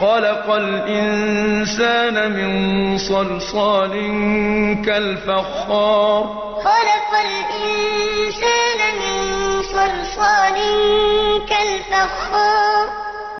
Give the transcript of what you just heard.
خَلَقَ الْإِنسَانَ مِن صَلْصَالٍ كَالْفَخَّارِ. خَلَقَ الْإِنسَانَ مِن صَلْصَالٍ كَالْفَخَّارِ.